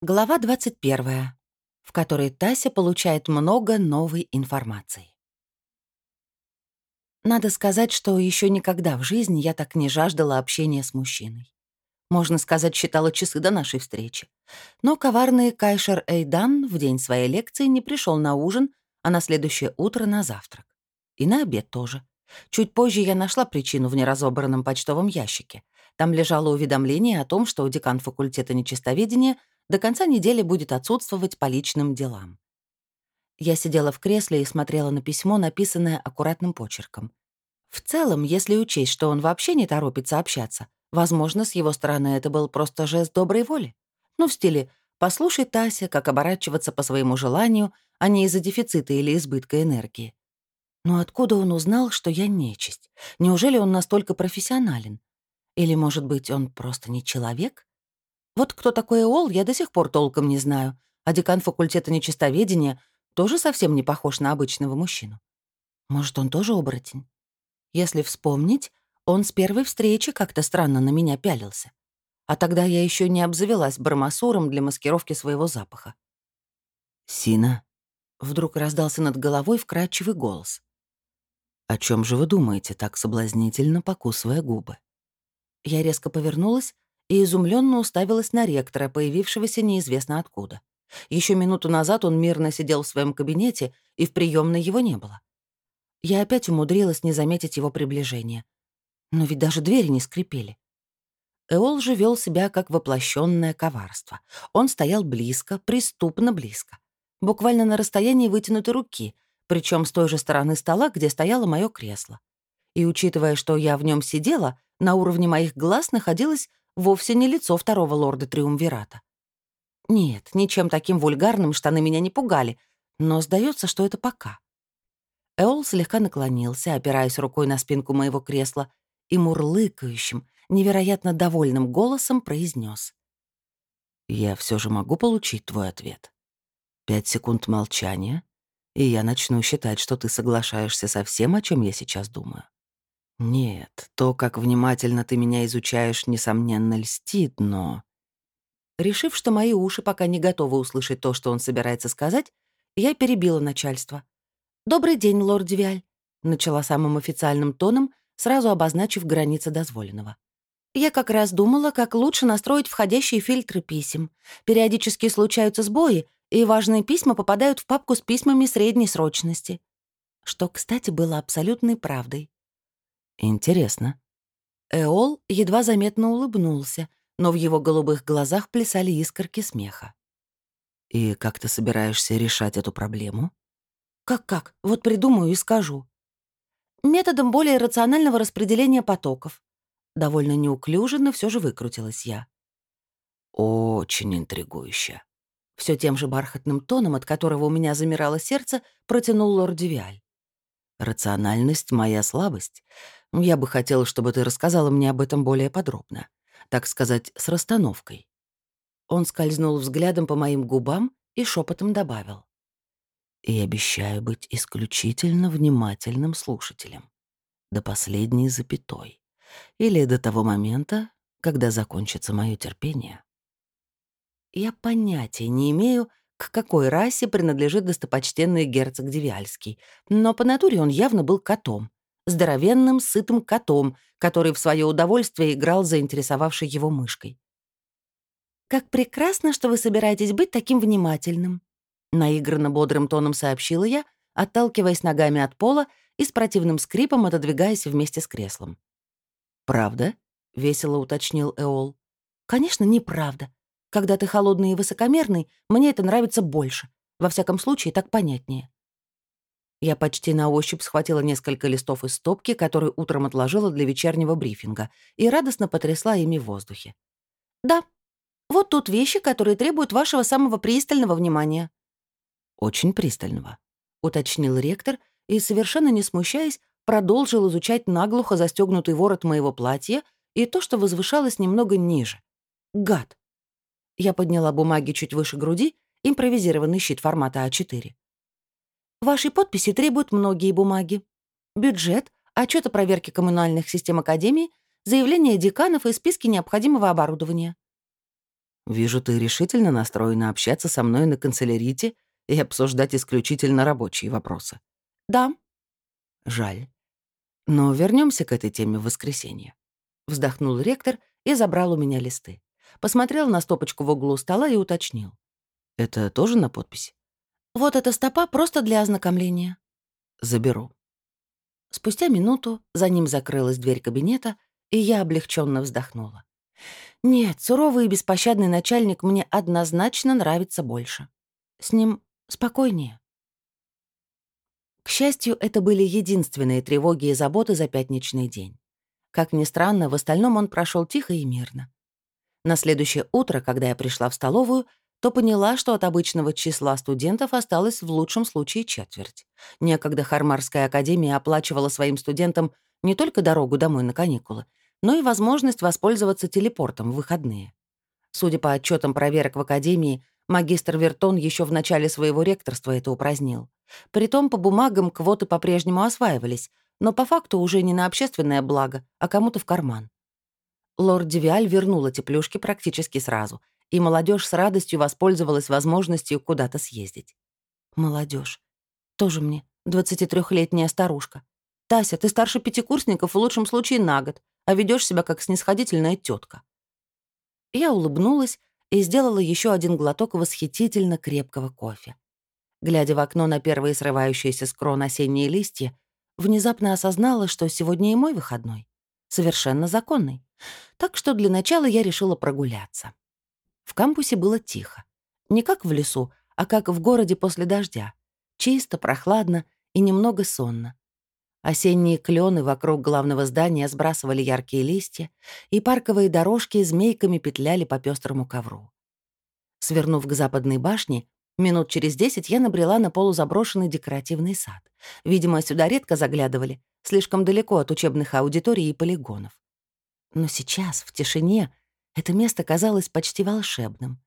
Глава 21, в которой Тася получает много новой информации. Надо сказать, что еще никогда в жизни я так не жаждала общения с мужчиной. Можно сказать, считала часы до нашей встречи. Но коварный Кайшер Эйдан в день своей лекции не пришел на ужин, а на следующее утро на завтрак. И на обед тоже. Чуть позже я нашла причину в неразобранном почтовом ящике. Там лежало уведомление о том, что декан факультета нечистоведения — до конца недели будет отсутствовать по личным делам. Я сидела в кресле и смотрела на письмо, написанное аккуратным почерком. В целом, если учесть, что он вообще не торопится общаться, возможно, с его стороны это был просто жест доброй воли. Ну, в стиле «послушай, Тася, как оборачиваться по своему желанию, а не из-за дефицита или избытка энергии». Но откуда он узнал, что я нечисть? Неужели он настолько профессионален? Или, может быть, он просто не человек? Вот кто такой Эол, я до сих пор толком не знаю, а декан факультета нечистоведения тоже совсем не похож на обычного мужчину. Может, он тоже оборотень? Если вспомнить, он с первой встречи как-то странно на меня пялился. А тогда я еще не обзавелась бармасуром для маскировки своего запаха. «Сина», — вдруг раздался над головой вкрадчивый голос. «О чем же вы думаете, так соблазнительно покусывая губы?» Я резко повернулась и изумленно уставилась на ректора, появившегося неизвестно откуда. Еще минуту назад он мирно сидел в своем кабинете, и в приемной его не было. Я опять умудрилась не заметить его приближения. Но ведь даже двери не скрипели. Эол же вел себя как воплощенное коварство. Он стоял близко, преступно близко. Буквально на расстоянии вытянутой руки, причем с той же стороны стола, где стояло мое кресло. И учитывая, что я в нем сидела, на уровне моих глаз находилась вовсе не лицо второго лорда Триумвирата. Нет, ничем таким вульгарным штаны меня не пугали, но сдается, что это пока. Эол слегка наклонился, опираясь рукой на спинку моего кресла, и мурлыкающим, невероятно довольным голосом произнес: «Я все же могу получить твой ответ. Пять секунд молчания, и я начну считать, что ты соглашаешься со всем, о чем я сейчас думаю. Нет, то, как внимательно ты меня изучаешь, несомненно, льстит, но... Решив, что мои уши пока не готовы услышать то, что он собирается сказать, я перебила начальство. «Добрый день, лорд Девиаль», — начала самым официальным тоном, сразу обозначив границы дозволенного. «Я как раз думала, как лучше настроить входящие фильтры писем. Периодически случаются сбои, и важные письма попадают в папку с письмами средней срочности». Что, кстати, было абсолютной правдой. Интересно. Эол едва заметно улыбнулся, но в его голубых глазах плясали искорки смеха. «И как ты собираешься решать эту проблему?» «Как-как? Вот придумаю и скажу». «Методом более рационального распределения потоков». Довольно неуклюже, но все же выкрутилась я. «Очень интригующе». Все тем же бархатным тоном, от которого у меня замирало сердце, протянул лорд Девиаль. «Рациональность — моя слабость. Я бы хотел, чтобы ты рассказала мне об этом более подробно. Так сказать, с расстановкой». Он скользнул взглядом по моим губам и шепотом добавил. «И обещаю быть исключительно внимательным слушателем. До последней запятой. Или до того момента, когда закончится мое терпение». Я понятия не имею, к какой расе принадлежит достопочтенный герцог Девиальский, но по натуре он явно был котом здоровенным, сытым котом, который в свое удовольствие играл заинтересовавшей его мышкой. «Как прекрасно, что вы собираетесь быть таким внимательным», наигранно бодрым тоном сообщила я, отталкиваясь ногами от пола и с противным скрипом отодвигаясь вместе с креслом. «Правда?» — весело уточнил Эол. «Конечно, неправда. Когда ты холодный и высокомерный, мне это нравится больше. Во всяком случае, так понятнее. Я почти на ощупь схватила несколько листов из стопки, которые утром отложила для вечернего брифинга, и радостно потрясла ими в воздухе. «Да, вот тут вещи, которые требуют вашего самого пристального внимания». «Очень пристального», — уточнил ректор и, совершенно не смущаясь, продолжил изучать наглухо застегнутый ворот моего платья и то, что возвышалось немного ниже. Гад. Я подняла бумаги чуть выше груди, импровизированный щит формата А4. Вашей подписи требуют многие бумаги. Бюджет, отчет о проверке коммунальных систем Академии, заявления деканов и списки необходимого оборудования. Вижу, ты решительно настроена общаться со мной на канцелярите и обсуждать исключительно рабочие вопросы. Да. Жаль. Но вернемся к этой теме в воскресенье. Вздохнул ректор и забрал у меня листы. Посмотрел на стопочку в углу стола и уточнил. Это тоже на подпись? Вот эта стопа просто для ознакомления. Заберу. Спустя минуту за ним закрылась дверь кабинета, и я облегченно вздохнула. Нет, суровый и беспощадный начальник мне однозначно нравится больше. С ним спокойнее. К счастью, это были единственные тревоги и заботы за пятничный день. Как ни странно, в остальном он прошел тихо и мирно. На следующее утро, когда я пришла в столовую, то поняла, что от обычного числа студентов осталось в лучшем случае четверть. Некогда Хармарская академия оплачивала своим студентам не только дорогу домой на каникулы, но и возможность воспользоваться телепортом в выходные. Судя по отчетам проверок в академии, магистр Вертон еще в начале своего ректорства это упразднил. Притом по бумагам квоты по-прежнему осваивались, но по факту уже не на общественное благо, а кому-то в карман. Лорд Девиаль вернул эти плюшки практически сразу — и молодежь с радостью воспользовалась возможностью куда-то съездить. Молодежь. Тоже мне 23-летняя старушка. Тася, ты старше пятикурсников в лучшем случае на год, а ведешь себя как снисходительная тетка. Я улыбнулась и сделала еще один глоток восхитительно крепкого кофе. Глядя в окно на первые срывающиеся с крон осенние листья, внезапно осознала, что сегодня и мой выходной. Совершенно законный. Так что для начала я решила прогуляться. В кампусе было тихо. Не как в лесу, а как в городе после дождя. Чисто, прохладно и немного сонно. Осенние клены вокруг главного здания сбрасывали яркие листья, и парковые дорожки змейками петляли по пестрому ковру. Свернув к западной башне, минут через десять я набрела на полузаброшенный декоративный сад. Видимо, сюда редко заглядывали, слишком далеко от учебных аудиторий и полигонов. Но сейчас, в тишине, это место казалось почти волшебным.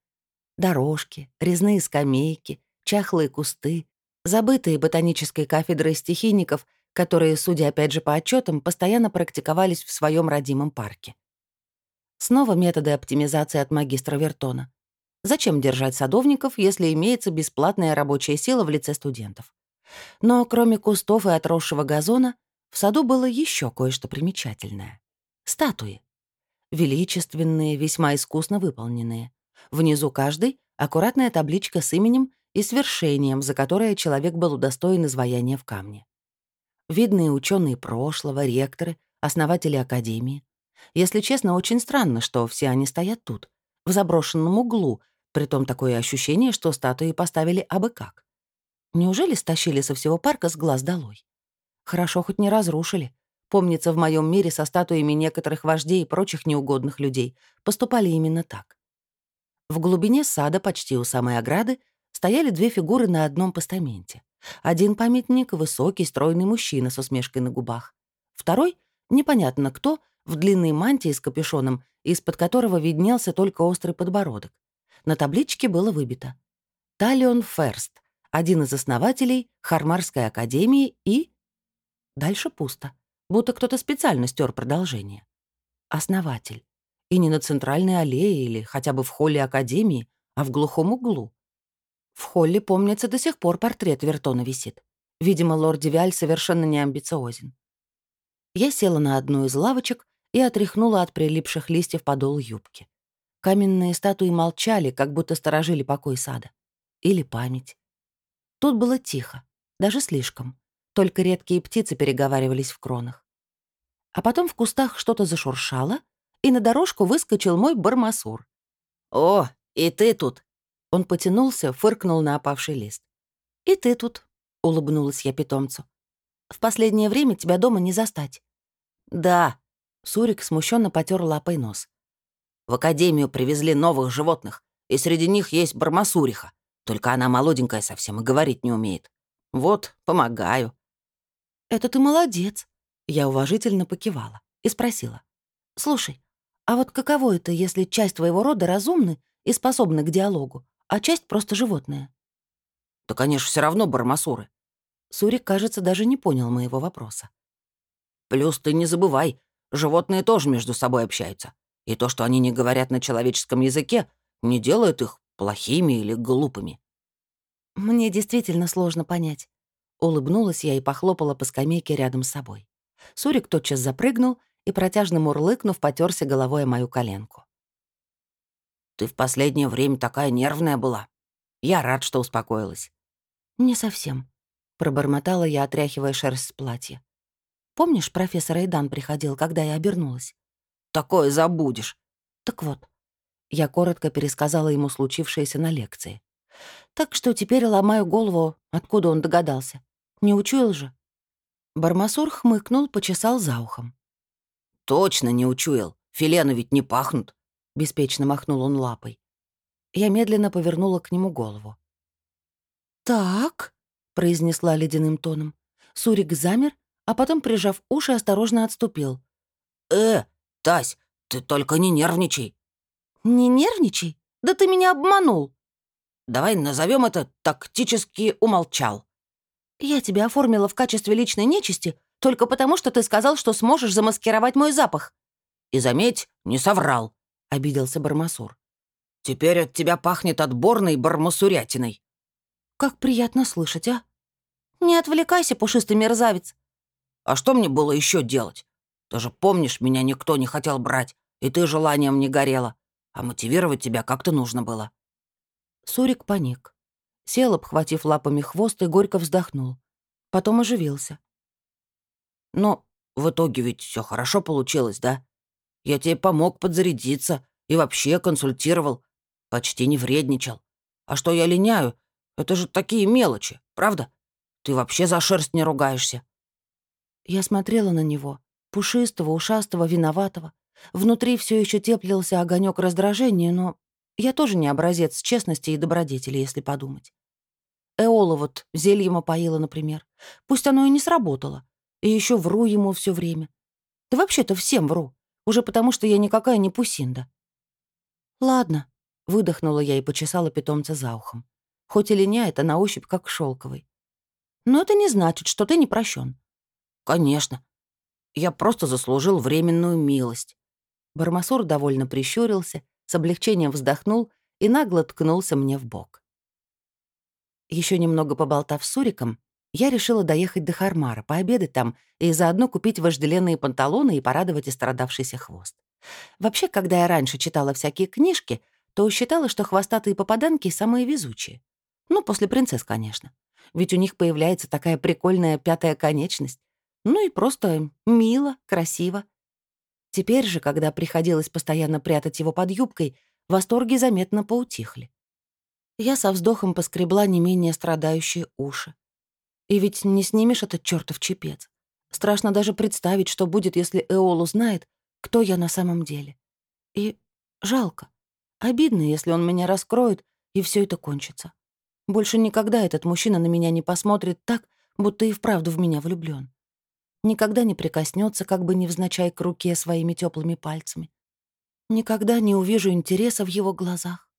Дорожки, резные скамейки, чахлые кусты, забытые ботанической кафедрой стихийников, которые, судя опять же по отчетам, постоянно практиковались в своем родимом парке. Снова методы оптимизации от магистра Вертона. Зачем держать садовников, если имеется бесплатная рабочая сила в лице студентов? Но кроме кустов и отросшего газона, в саду было еще кое-что примечательное. Статуи величественные, весьма искусно выполненные. Внизу каждой — аккуратная табличка с именем и свершением, за которое человек был удостоен изваяния в камне. Видные ученые прошлого, ректоры, основатели академии. Если честно, очень странно, что все они стоят тут, в заброшенном углу, притом такое ощущение, что статуи поставили абы как. Неужели стащили со всего парка с глаз долой? Хорошо, хоть не разрушили. Помнится, в моем мире со статуями некоторых вождей и прочих неугодных людей поступали именно так. В глубине сада, почти у самой ограды, стояли две фигуры на одном постаменте. Один памятник — высокий, стройный мужчина с усмешкой на губах. Второй — непонятно кто, в длинной мантии с капюшоном, из-под которого виднелся только острый подбородок. На табличке было выбито «Талион Ферст», один из основателей Хармарской академии и... Дальше пусто будто кто-то специально стер продолжение. Основатель. И не на центральной аллее или хотя бы в холле Академии, а в глухом углу. В холле, помнится, до сих пор портрет Вертона висит. Видимо, лорд Девиаль совершенно не амбициозен. Я села на одну из лавочек и отряхнула от прилипших листьев подол юбки. Каменные статуи молчали, как будто сторожили покой сада. Или память. Тут было тихо, даже слишком. Только редкие птицы переговаривались в кронах. А потом в кустах что-то зашуршало, и на дорожку выскочил мой бармасур. «О, и ты тут!» Он потянулся, фыркнул на опавший лист. «И ты тут», — улыбнулась я питомцу. «В последнее время тебя дома не застать». «Да», — Сурик смущенно потер лапой нос. «В академию привезли новых животных, и среди них есть бармасуриха. Только она молоденькая совсем и говорить не умеет. Вот, помогаю». «Это ты молодец», — я уважительно покивала и спросила. «Слушай, а вот каково это, если часть твоего рода разумны и способны к диалогу, а часть просто животное?» «Да, конечно, все равно бармасуры». Сурик, кажется, даже не понял моего вопроса. «Плюс ты не забывай, животные тоже между собой общаются. И то, что они не говорят на человеческом языке, не делает их плохими или глупыми. Мне действительно сложно понять. Улыбнулась я и похлопала по скамейке рядом с собой. Сурик тотчас запрыгнул и, протяжно мурлыкнув, потерся головой о мою коленку. «Ты в последнее время такая нервная была. Я рад, что успокоилась». «Не совсем», — пробормотала я, отряхивая шерсть с платья. «Помнишь, профессор Эйдан приходил, когда я обернулась?» «Такое забудешь». «Так вот». Я коротко пересказала ему случившееся на лекции. Так что теперь ломаю голову, откуда он догадался. Не учуял же. Бармасур хмыкнул, почесал за ухом. «Точно не учуял. Филены ведь не пахнут», — беспечно махнул он лапой. Я медленно повернула к нему голову. «Так», — произнесла ледяным тоном. Сурик замер, а потом, прижав уши, осторожно отступил. «Э, Тась, ты только не нервничай». «Не нервничай? Да ты меня обманул!» Давай назовем это «тактически умолчал». «Я тебя оформила в качестве личной нечисти только потому, что ты сказал, что сможешь замаскировать мой запах». «И заметь, не соврал», — обиделся Бармасур. «Теперь от тебя пахнет отборной бармасурятиной». «Как приятно слышать, а? Не отвлекайся, пушистый мерзавец». «А что мне было еще делать? Ты же помнишь, меня никто не хотел брать, и ты желанием не горела, а мотивировать тебя как-то нужно было». Сурик паник. Сел, обхватив лапами хвост, и горько вздохнул. Потом оживился. «Но в итоге ведь все хорошо получилось, да? Я тебе помог подзарядиться и вообще консультировал. Почти не вредничал. А что я линяю? Это же такие мелочи, правда? Ты вообще за шерсть не ругаешься». Я смотрела на него, пушистого, ушастого, виноватого. Внутри все еще теплился огонек раздражения, но я тоже не образец честности и добродетели, если подумать. Эола вот зельем опоила, например. Пусть оно и не сработало. И еще вру ему все время. Да вообще-то всем вру. Уже потому, что я никакая не пусинда. Ладно, выдохнула я и почесала питомца за ухом. Хоть и линяет, а на ощупь как шелковый. Но это не значит, что ты не прощен. Конечно. Я просто заслужил временную милость. Бармасур довольно прищурился с облегчением вздохнул и нагло ткнулся мне в бок. Еще немного поболтав с Суриком, я решила доехать до Хармара, пообедать там и заодно купить вожделенные панталоны и порадовать истрадавшийся хвост. Вообще, когда я раньше читала всякие книжки, то считала, что хвостатые попаданки самые везучие. Ну, после принцесс, конечно. Ведь у них появляется такая прикольная пятая конечность. Ну и просто мило, красиво. Теперь же, когда приходилось постоянно прятать его под юбкой, восторги заметно поутихли. Я со вздохом поскребла не менее страдающие уши. И ведь не снимешь этот чертов чепец. Страшно даже представить, что будет, если Эол узнает, кто я на самом деле. И жалко. Обидно, если он меня раскроет, и все это кончится. Больше никогда этот мужчина на меня не посмотрит так, будто и вправду в меня влюблен никогда не прикоснется, как бы невзначай к руке своими теплыми пальцами. Никогда не увижу интереса в его глазах.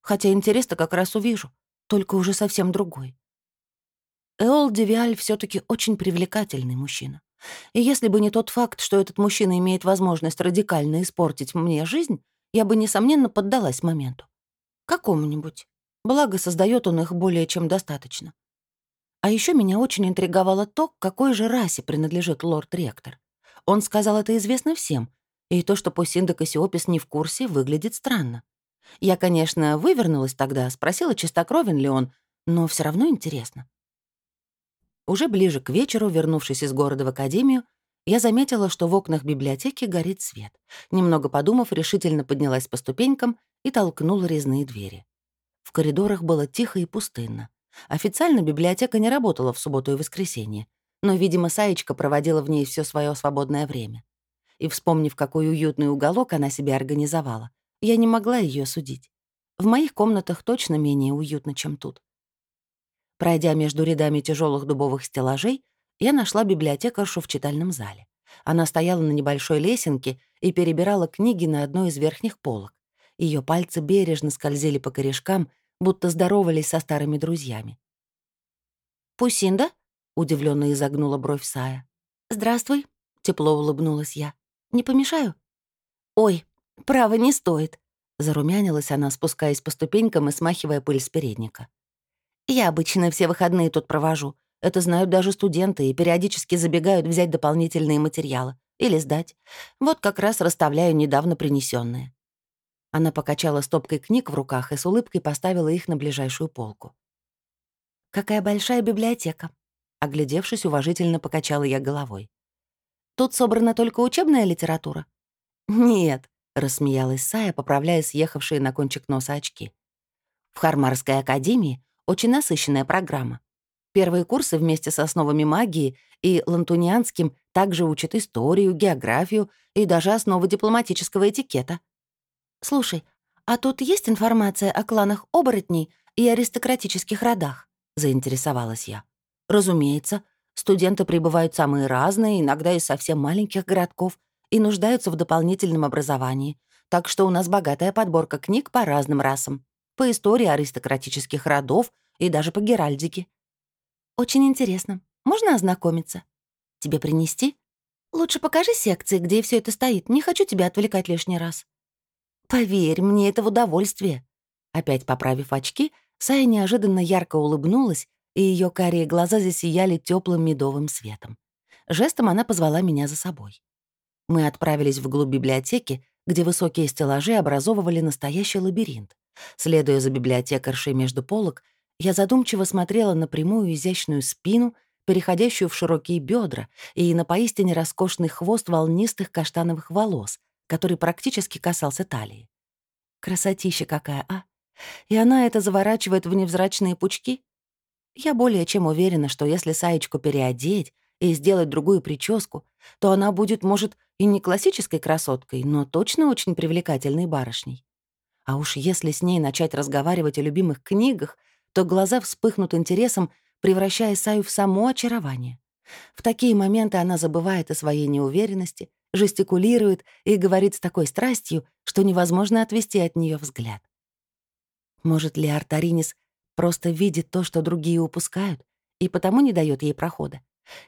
Хотя интерес-то как раз увижу, только уже совсем другой. Эол Девиаль все таки очень привлекательный мужчина. И если бы не тот факт, что этот мужчина имеет возможность радикально испортить мне жизнь, я бы, несомненно, поддалась моменту. Какому-нибудь. Благо, создает он их более чем достаточно. А еще меня очень интриговало то, к какой же расе принадлежит лорд-ректор. Он сказал, это известно всем, и то, что Пусинда Кассиопис не в курсе, выглядит странно. Я, конечно, вывернулась тогда, спросила, чистокровен ли он, но все равно интересно. Уже ближе к вечеру, вернувшись из города в академию, я заметила, что в окнах библиотеки горит свет. Немного подумав, решительно поднялась по ступенькам и толкнула резные двери. В коридорах было тихо и пустынно. Официально библиотека не работала в субботу и воскресенье, но, видимо, Саечка проводила в ней все свое свободное время. И, вспомнив, какой уютный уголок она себе организовала, я не могла ее судить. В моих комнатах точно менее уютно, чем тут. Пройдя между рядами тяжелых дубовых стеллажей, я нашла библиотекаршу в читальном зале. Она стояла на небольшой лесенке и перебирала книги на одной из верхних полок. Ее пальцы бережно скользили по корешкам, будто здоровались со старыми друзьями. «Пусинда?» — удивленно изогнула бровь Сая. «Здравствуй», — тепло улыбнулась я. «Не помешаю?» «Ой, право не стоит», — Зарумянилась она, спускаясь по ступенькам и смахивая пыль с передника. «Я обычно все выходные тут провожу. Это знают даже студенты и периодически забегают взять дополнительные материалы. Или сдать. Вот как раз расставляю недавно принесенные. Она покачала стопкой книг в руках и с улыбкой поставила их на ближайшую полку. «Какая большая библиотека!» Оглядевшись, уважительно покачала я головой. «Тут собрана только учебная литература?» «Нет», — рассмеялась Сая, поправляя съехавшие на кончик носа очки. «В Хармарской академии очень насыщенная программа. Первые курсы вместе с основами магии и лантунианским также учат историю, географию и даже основы дипломатического этикета. «Слушай, а тут есть информация о кланах оборотней и аристократических родах?» — заинтересовалась я. «Разумеется, студенты прибывают самые разные, иногда из совсем маленьких городков, и нуждаются в дополнительном образовании, так что у нас богатая подборка книг по разным расам, по истории аристократических родов и даже по геральдике. Очень интересно. Можно ознакомиться? Тебе принести? Лучше покажи секции, где все это стоит. Не хочу тебя отвлекать лишний раз. Поверь, мне это в удовольствие. Опять поправив очки, Сая неожиданно ярко улыбнулась, и ее карие глаза засияли теплым медовым светом. Жестом она позвала меня за собой. Мы отправились вглубь библиотеки, где высокие стеллажи образовывали настоящий лабиринт. Следуя за библиотекаршей между полок, я задумчиво смотрела на прямую изящную спину, переходящую в широкие бедра, и на поистине роскошный хвост волнистых каштановых волос, который практически касался талии. Красотища какая, а? И она это заворачивает в невзрачные пучки? Я более чем уверена, что если Саечку переодеть и сделать другую прическу, то она будет, может, и не классической красоткой, но точно очень привлекательной барышней. А уж если с ней начать разговаривать о любимых книгах — то глаза вспыхнут интересом, превращая Саю в само очарование. В такие моменты она забывает о своей неуверенности, жестикулирует и говорит с такой страстью, что невозможно отвести от нее взгляд. Может ли Артаринис просто видит то, что другие упускают, и потому не дает ей прохода?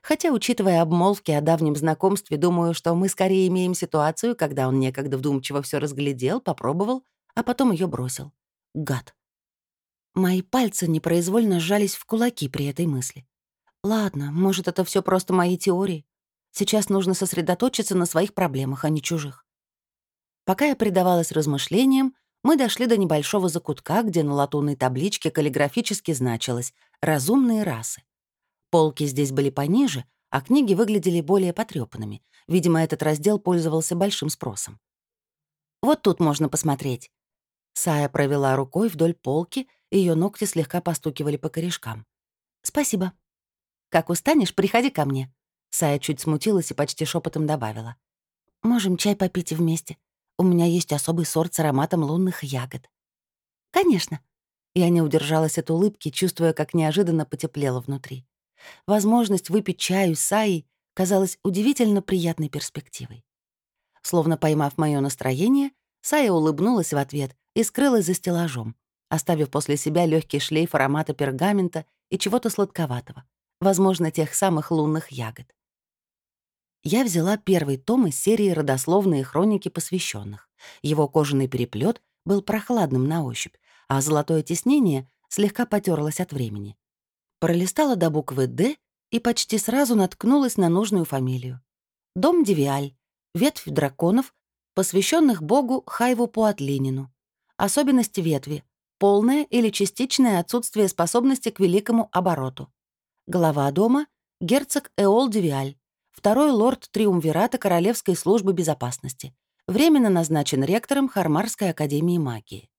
Хотя, учитывая обмолвки о давнем знакомстве, думаю, что мы скорее имеем ситуацию, когда он некогда вдумчиво все разглядел, попробовал, а потом ее бросил. Гад. Мои пальцы непроизвольно сжались в кулаки при этой мысли. Ладно, может, это все просто мои теории. Сейчас нужно сосредоточиться на своих проблемах, а не чужих. Пока я предавалась размышлениям, мы дошли до небольшого закутка, где на латунной табличке каллиграфически значилось «разумные расы». Полки здесь были пониже, а книги выглядели более потрёпанными. Видимо, этот раздел пользовался большим спросом. «Вот тут можно посмотреть». Сая провела рукой вдоль полки — ее ногти слегка постукивали по корешкам. «Спасибо. Как устанешь, приходи ко мне». Сая чуть смутилась и почти шепотом добавила. «Можем чай попить вместе. У меня есть особый сорт с ароматом лунных ягод». «Конечно». Я не удержалась от улыбки, чувствуя, как неожиданно потеплело внутри. Возможность выпить чаю с Саей казалась удивительно приятной перспективой. Словно поймав мое настроение, Сая улыбнулась в ответ и скрылась за стеллажом, оставив после себя легкий шлейф аромата пергамента и чего-то сладковатого, возможно, тех самых лунных ягод. Я взяла первый том из серии «Родословные хроники посвященных. Его кожаный переплет был прохладным на ощупь, а золотое тиснение слегка потерлось от времени. Пролистала до буквы «Д» и почти сразу наткнулась на нужную фамилию. Дом Девиаль, ветвь драконов, посвященных богу Хайву Пуатлинину. Особенности ветви полное или частичное отсутствие способности к великому обороту. Глава дома — герцог Эол Девиаль, второй лорд Триумвирата Королевской службы безопасности, временно назначен ректором Хармарской академии магии.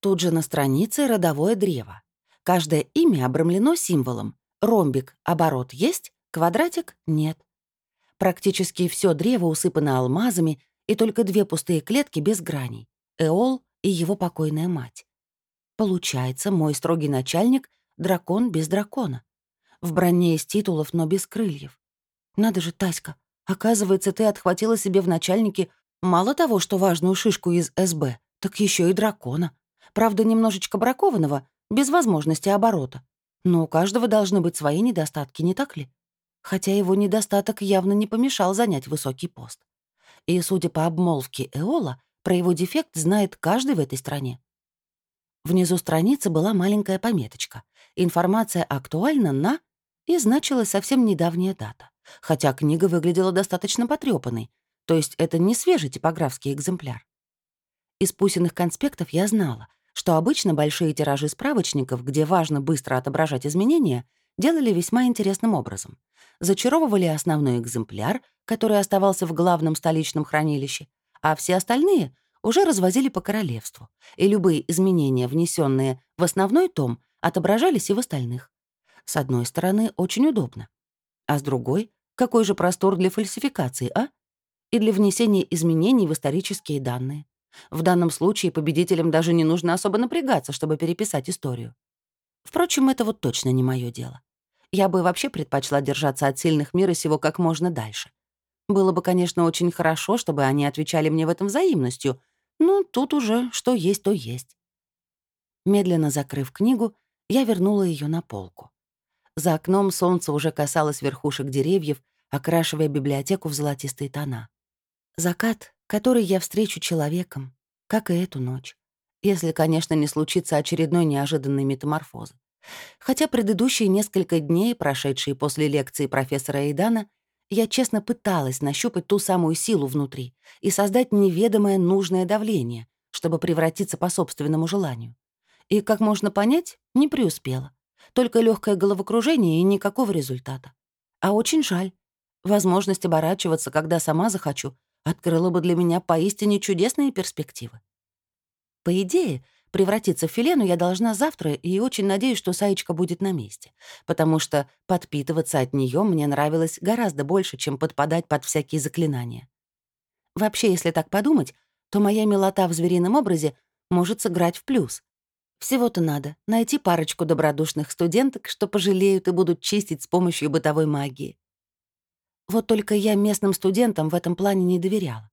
Тут же на странице родовое древо. Каждое имя обрамлено символом. Ромбик — оборот есть, квадратик — нет. Практически все древо усыпано алмазами, и только две пустые клетки без граней — Эол и его покойная мать. Получается, мой строгий начальник — дракон без дракона. В броне из титулов, но без крыльев. Надо же, Таська, оказывается, ты отхватила себе в начальнике мало того, что важную шишку из СБ, так еще и дракона. Правда, немножечко бракованного, без возможности оборота. Но у каждого должны быть свои недостатки, не так ли? Хотя его недостаток явно не помешал занять высокий пост. И, судя по обмолвке Эола, Про его дефект знает каждый в этой стране. Внизу страницы была маленькая пометочка. Информация актуальна на... И значилась совсем недавняя дата. Хотя книга выглядела достаточно потрёпанной. То есть это не свежий типографский экземпляр. Из пусиных конспектов я знала, что обычно большие тиражи справочников, где важно быстро отображать изменения, делали весьма интересным образом. Зачаровывали основной экземпляр, который оставался в главном столичном хранилище, а все остальные уже развозили по королевству, и любые изменения, внесенные в основной том, отображались и в остальных. С одной стороны, очень удобно. А с другой, какой же простор для фальсификации, а? И для внесения изменений в исторические данные. В данном случае победителям даже не нужно особо напрягаться, чтобы переписать историю. Впрочем, это вот точно не мое дело. Я бы вообще предпочла держаться от сильных мира сего как можно дальше. Было бы, конечно, очень хорошо, чтобы они отвечали мне в этом взаимностью, но тут уже что есть, то есть. Медленно закрыв книгу, я вернула ее на полку. За окном солнце уже касалось верхушек деревьев, окрашивая библиотеку в золотистые тона. Закат, который я встречу человеком, как и эту ночь. Если, конечно, не случится очередной неожиданной метаморфозы. Хотя предыдущие несколько дней, прошедшие после лекции профессора Эйдана, я честно пыталась нащупать ту самую силу внутри и создать неведомое нужное давление, чтобы превратиться по собственному желанию. И, как можно понять, не преуспела. Только легкое головокружение и никакого результата. А очень жаль. Возможность оборачиваться, когда сама захочу, открыла бы для меня поистине чудесные перспективы. По идее, превратиться в филену я должна завтра, и очень надеюсь, что Саечка будет на месте, потому что подпитываться от нее мне нравилось гораздо больше, чем подпадать под всякие заклинания. Вообще, если так подумать, то моя милота в зверином образе может сыграть в плюс. Всего-то надо найти парочку добродушных студенток, что пожалеют и будут чистить с помощью бытовой магии. Вот только я местным студентам в этом плане не доверяла.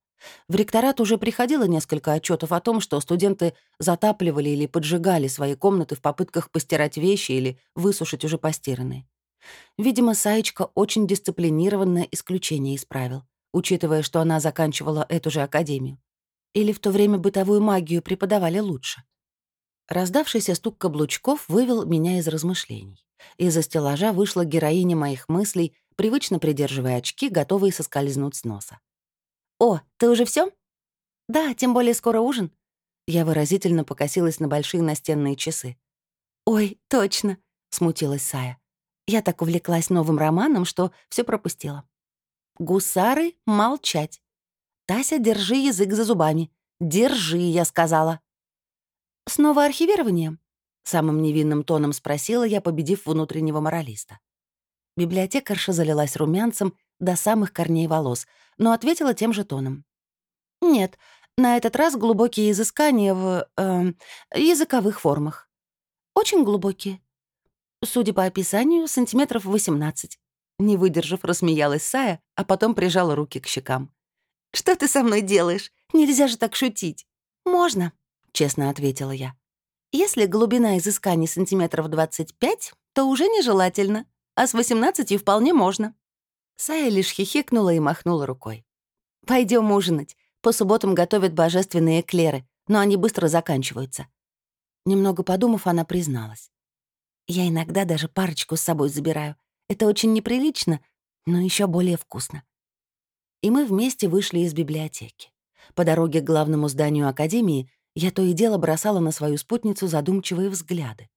В ректорат уже приходило несколько отчетов о том, что студенты затапливали или поджигали свои комнаты в попытках постирать вещи или высушить уже постиранные. Видимо, Саечка очень дисциплинированное исключение из правил, учитывая, что она заканчивала эту же академию. Или в то время бытовую магию преподавали лучше. Раздавшийся стук каблучков вывел меня из размышлений. Из-за стеллажа вышла героиня моих мыслей привычно придерживая очки, готовые соскользнуть с носа. «О, ты уже все? «Да, тем более скоро ужин». Я выразительно покосилась на большие настенные часы. «Ой, точно», — смутилась Сая. Я так увлеклась новым романом, что все пропустила. «Гусары, молчать. Тася, держи язык за зубами. Держи, я сказала». «Снова архивирование?» — самым невинным тоном спросила я, победив внутреннего моралиста. Библиотекарша залилась румянцем до самых корней волос, но ответила тем же тоном. «Нет, на этот раз глубокие изыскания в... Э, языковых формах. Очень глубокие. Судя по описанию, сантиметров 18. Не выдержав, рассмеялась Сая, а потом прижала руки к щекам. «Что ты со мной делаешь? Нельзя же так шутить». «Можно», — честно ответила я. «Если глубина изысканий сантиметров 25, то уже нежелательно» а с 18 вполне можно». Сая лишь хихикнула и махнула рукой. Пойдем ужинать. По субботам готовят божественные эклеры, но они быстро заканчиваются». Немного подумав, она призналась. «Я иногда даже парочку с собой забираю. Это очень неприлично, но еще более вкусно». И мы вместе вышли из библиотеки. По дороге к главному зданию Академии я то и дело бросала на свою спутницу задумчивые взгляды.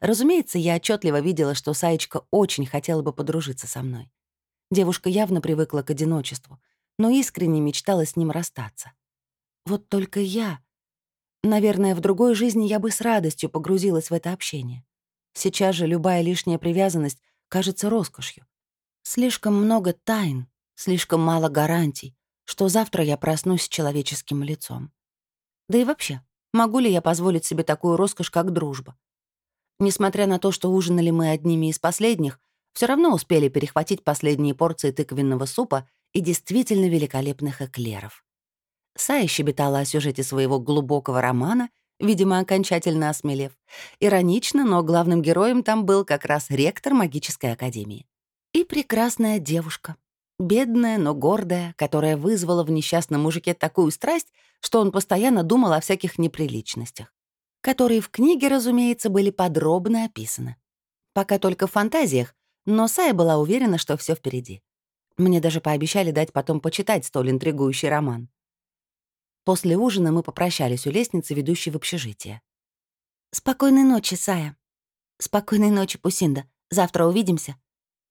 Разумеется, я отчетливо видела, что Саечка очень хотела бы подружиться со мной. Девушка явно привыкла к одиночеству, но искренне мечтала с ним расстаться. Вот только я... Наверное, в другой жизни я бы с радостью погрузилась в это общение. Сейчас же любая лишняя привязанность кажется роскошью. Слишком много тайн, слишком мало гарантий, что завтра я проснусь с человеческим лицом. Да и вообще, могу ли я позволить себе такую роскошь, как дружба? Несмотря на то, что ужинали мы одними из последних, все равно успели перехватить последние порции тыквенного супа и действительно великолепных эклеров. Сая щебетала о сюжете своего глубокого романа, видимо, окончательно осмелев. Иронично, но главным героем там был как раз ректор магической академии. И прекрасная девушка. Бедная, но гордая, которая вызвала в несчастном мужике такую страсть, что он постоянно думал о всяких неприличностях, которые в книге, разумеется, были подробно описаны. Пока только в фантазиях, но Сая была уверена, что все впереди. Мне даже пообещали дать потом почитать столь интригующий роман. После ужина мы попрощались у лестницы, ведущей в общежитие. «Спокойной ночи, Сая. Спокойной ночи, Пусинда. Завтра увидимся.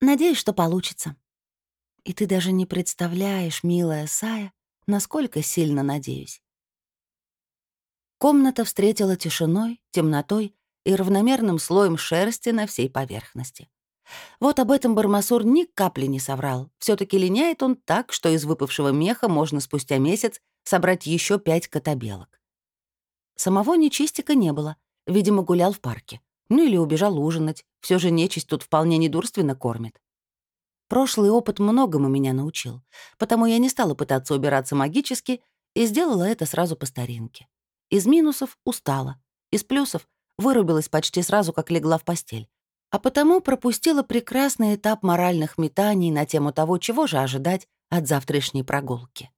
Надеюсь, что получится». И ты даже не представляешь, милая Сая, насколько сильно надеюсь. Комната встретила тишиной, темнотой и равномерным слоем шерсти на всей поверхности. Вот об этом Бармасур ни капли не соврал. все таки линяет он так, что из выпавшего меха можно спустя месяц собрать еще пять котобелок. Самого нечистика не было. Видимо, гулял в парке. Ну или убежал ужинать. Все же нечисть тут вполне недурственно кормит. Прошлый опыт многому меня научил, потому я не стала пытаться убираться магически и сделала это сразу по старинке. Из минусов устала, из плюсов вырубилась почти сразу, как легла в постель, а потому пропустила прекрасный этап моральных метаний на тему того, чего же ожидать от завтрашней прогулки.